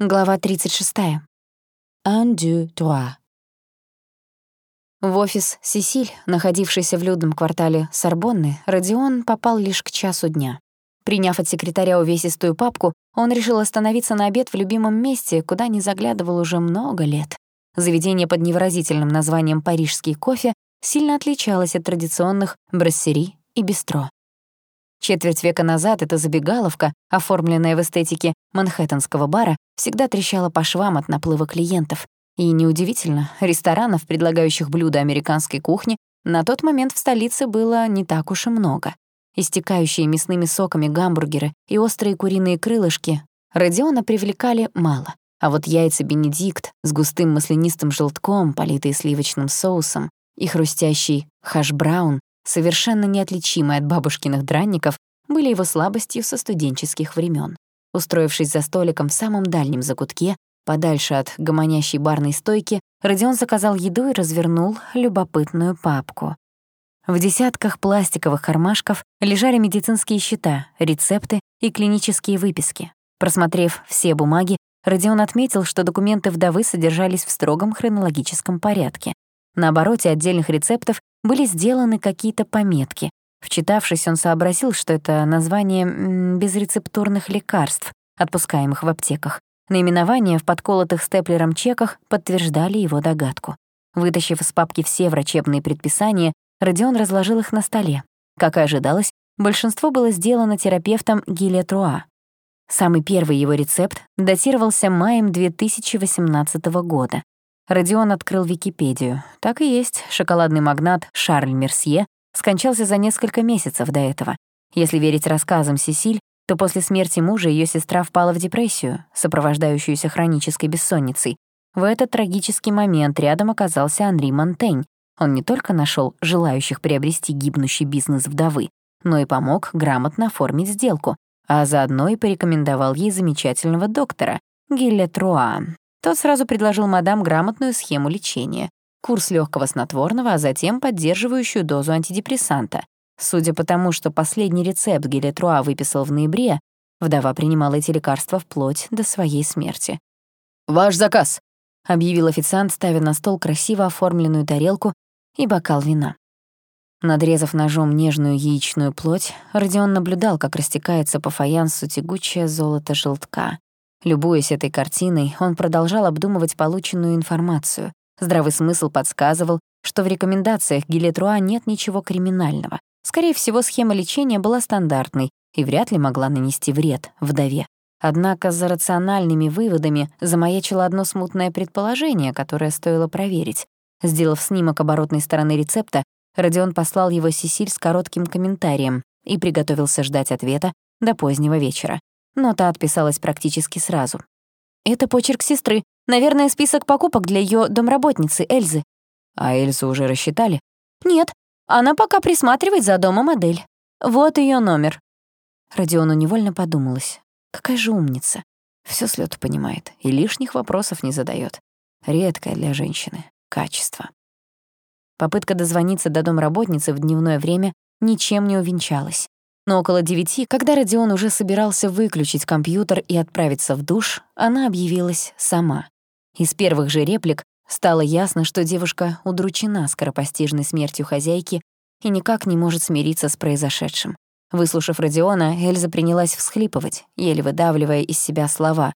Глава 36. Un, deux, trois. В офис «Сесиль», находившийся в людном квартале Сорбонны, Родион попал лишь к часу дня. Приняв от секретаря увесистую папку, он решил остановиться на обед в любимом месте, куда не заглядывал уже много лет. Заведение под невыразительным названием «Парижский кофе» сильно отличалось от традиционных брассери и бистро. Четверть века назад эта забегаловка, оформленная в эстетике манхэттенского бара, всегда трещала по швам от наплыва клиентов. И неудивительно, ресторанов, предлагающих блюда американской кухни, на тот момент в столице было не так уж и много. Истекающие мясными соками гамбургеры и острые куриные крылышки Родиона привлекали мало. А вот яйца Бенедикт с густым маслянистым желтком, политые сливочным соусом, и хрустящий хаш-браун совершенно неотличимые от бабушкиных дранников, были его слабостью со студенческих времен. Устроившись за столиком в самом дальнем закутке, подальше от гомонящей барной стойки, Родион заказал еду и развернул любопытную папку. В десятках пластиковых кармашков лежали медицинские счета, рецепты и клинические выписки. Просмотрев все бумаги, Родион отметил, что документы вдовы содержались в строгом хронологическом порядке. На обороте отдельных рецептов были сделаны какие-то пометки. Вчитавшись, он сообразил, что это название безрецептурных лекарств, отпускаемых в аптеках. Наименования в подколотых степлером чеках подтверждали его догадку. Вытащив из папки все врачебные предписания, Родион разложил их на столе. Как и ожидалось, большинство было сделано терапевтом Гиле Труа. Самый первый его рецепт датировался маем 2018 года. Родион открыл Википедию. Так и есть, шоколадный магнат Шарль Мерсье скончался за несколько месяцев до этого. Если верить рассказам Сесиль, то после смерти мужа ее сестра впала в депрессию, сопровождающуюся хронической бессонницей. В этот трагический момент рядом оказался Анри Монтень. Он не только нашел желающих приобрести гибнущий бизнес вдовы, но и помог грамотно оформить сделку, а заодно и порекомендовал ей замечательного доктора, Гилля Труа, тот сразу предложил мадам грамотную схему лечения. Курс легкого снотворного, а затем поддерживающую дозу антидепрессанта. Судя по тому, что последний рецепт Гелетруа выписал в ноябре, вдова принимала эти лекарства вплоть до своей смерти. «Ваш заказ», — объявил официант, ставя на стол красиво оформленную тарелку и бокал вина. Надрезав ножом нежную яичную плоть, Родион наблюдал, как растекается по фаянсу тягучее золото желтка. Любуясь этой картиной, он продолжал обдумывать полученную информацию. Здравый смысл подсказывал, что в рекомендациях Гилетруа нет ничего криминального. Скорее всего, схема лечения была стандартной и вряд ли могла нанести вред вдове. Однако за рациональными выводами замаячило одно смутное предположение, которое стоило проверить. Сделав снимок оборотной стороны рецепта, Родион послал его Сесиль с коротким комментарием и приготовился ждать ответа до позднего вечера но та отписалась практически сразу. «Это почерк сестры. Наверное, список покупок для ее домработницы Эльзы». «А Эльзу уже рассчитали?» «Нет, она пока присматривает за домом модель. Вот ее номер». Родиону невольно подумалось. Какая же умница. Всё с лёту понимает и лишних вопросов не задает. Редкое для женщины качество. Попытка дозвониться до домработницы в дневное время ничем не увенчалась. Но около девяти, когда Родион уже собирался выключить компьютер и отправиться в душ, она объявилась сама. Из первых же реплик стало ясно, что девушка удручена скоропостижной смертью хозяйки и никак не может смириться с произошедшим. Выслушав Родиона, Эльза принялась всхлипывать, еле выдавливая из себя слова.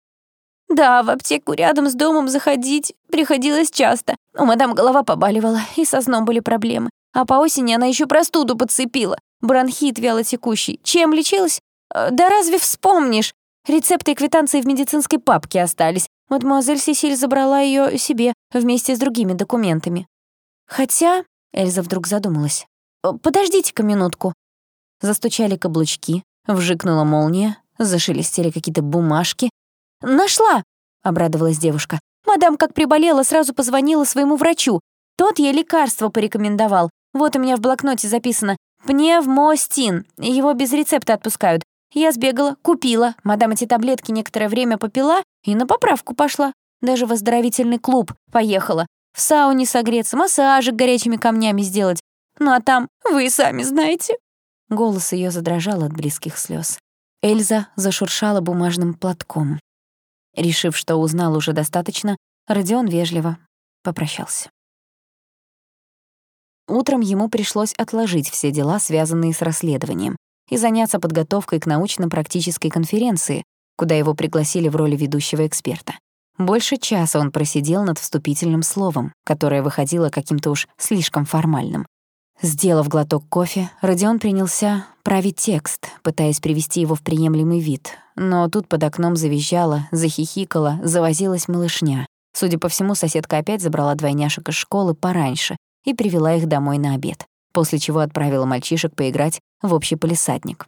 «Да, в аптеку рядом с домом заходить приходилось часто. У мадам голова побаливала, и со сном были проблемы. А по осени она еще простуду подцепила. Бронхит вялотекущий. Чем лечилась? Э, да разве вспомнишь? Рецепты и квитанции в медицинской папке остались. Мадемуазель Сесиль забрала ее себе вместе с другими документами. Хотя... Эльза вдруг задумалась. «Э, «Подождите-ка минутку». Застучали каблучки, вжикнула молния, зашелестели какие-то бумажки. «Нашла!» — обрадовалась девушка. «Мадам, как приболела, сразу позвонила своему врачу. Тот ей лекарство порекомендовал. Вот у меня в блокноте записано Пневмостин. Его без рецепта отпускают. Я сбегала, купила. Мадам эти таблетки некоторое время попила и на поправку пошла. Даже в оздоровительный клуб поехала. В сауне согреться, массажик горячими камнями сделать. Ну а там вы сами знаете. Голос ее задрожал от близких слез. Эльза зашуршала бумажным платком. Решив, что узнал уже достаточно, Родион вежливо попрощался. Утром ему пришлось отложить все дела, связанные с расследованием, и заняться подготовкой к научно-практической конференции, куда его пригласили в роли ведущего эксперта. Больше часа он просидел над вступительным словом, которое выходило каким-то уж слишком формальным. Сделав глоток кофе, Родион принялся править текст, пытаясь привести его в приемлемый вид. Но тут под окном завизжала, захихикала, завозилась малышня. Судя по всему, соседка опять забрала двойняшек из школы пораньше и привела их домой на обед, после чего отправила мальчишек поиграть в общий полисадник.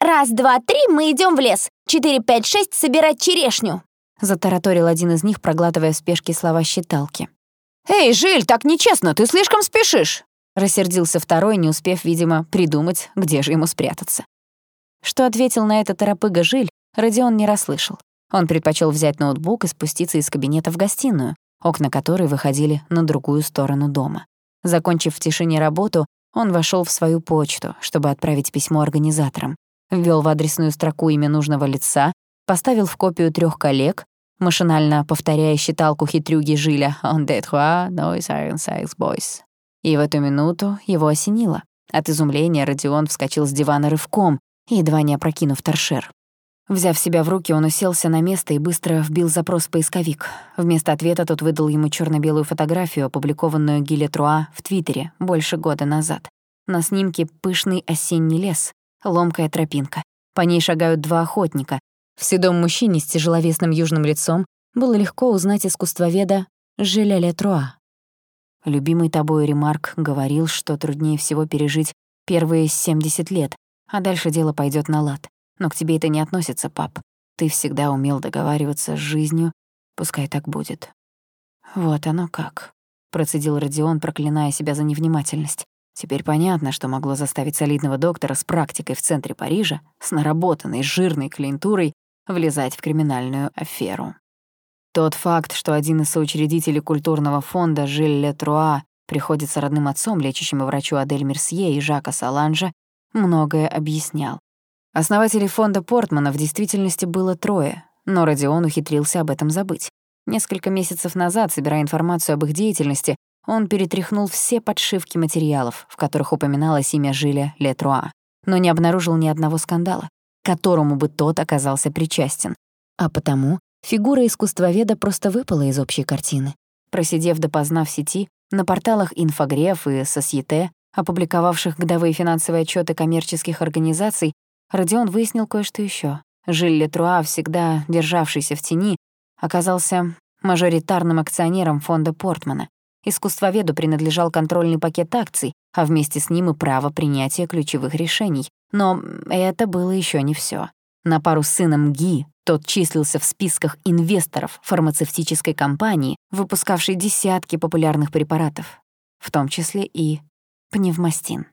«Раз, два, три, мы идем в лес. Четыре, пять, шесть — собирать черешню!» Затараторил один из них, проглатывая в спешке слова считалки. «Эй, Жиль, так нечестно, ты слишком спешишь!» Рассердился второй, не успев, видимо, придумать, где же ему спрятаться. Что ответил на это торопыга Жиль, Родион не расслышал. Он предпочел взять ноутбук и спуститься из кабинета в гостиную, окна которой выходили на другую сторону дома. Закончив в тишине работу, он вошел в свою почту, чтобы отправить письмо организаторам. Ввел в адресную строку имя нужного лица, поставил в копию трех коллег, машинально повторяя считалку хитрюги Жиля «On the trois, no siren six boys». И в эту минуту его осенило. От изумления Родион вскочил с дивана рывком, едва не опрокинув торшер. Взяв себя в руки, он уселся на место и быстро вбил запрос в поисковик. Вместо ответа тот выдал ему черно белую фотографию, опубликованную Гиле Труа в Твиттере больше года назад. На снимке пышный осенний лес, ломкая тропинка. По ней шагают два охотника. В седом мужчине с тяжеловесным южным лицом было легко узнать искусствоведа Жиля Летруа. Любимый тобой Ремарк говорил, что труднее всего пережить первые 70 лет, а дальше дело пойдет на лад. Но к тебе это не относится, пап. Ты всегда умел договариваться с жизнью, пускай так будет. Вот оно как, процедил Родион, проклиная себя за невнимательность. Теперь понятно, что могло заставить солидного доктора с практикой в центре Парижа, с наработанной жирной клиентурой, влезать в криминальную аферу. Тот факт, что один из соучредителей культурного фонда Жиль Летруа приходится родным отцом, лечащему врачу Адель Мерсье и Жака Саланжа, многое объяснял. Основателей фонда Портмана в действительности было трое, но Родион ухитрился об этом забыть. Несколько месяцев назад, собирая информацию об их деятельности, он перетряхнул все подшивки материалов, в которых упоминалось имя Жиля Летруа, но не обнаружил ни одного скандала, которому бы тот оказался причастен. А потому фигура искусствоведа просто выпала из общей картины. Просидев допоздна в сети, на порталах «Инфогреф» и «Сосьете», опубликовавших годовые финансовые отчеты коммерческих организаций, Родион выяснил кое-что еще. Жиль Летруа, всегда державшийся в тени, оказался мажоритарным акционером фонда Портмана. Искусствоведу принадлежал контрольный пакет акций, а вместе с ним и право принятия ключевых решений. Но это было еще не все. На пару с сыном Ги тот числился в списках инвесторов фармацевтической компании, выпускавшей десятки популярных препаратов, в том числе и пневмостин.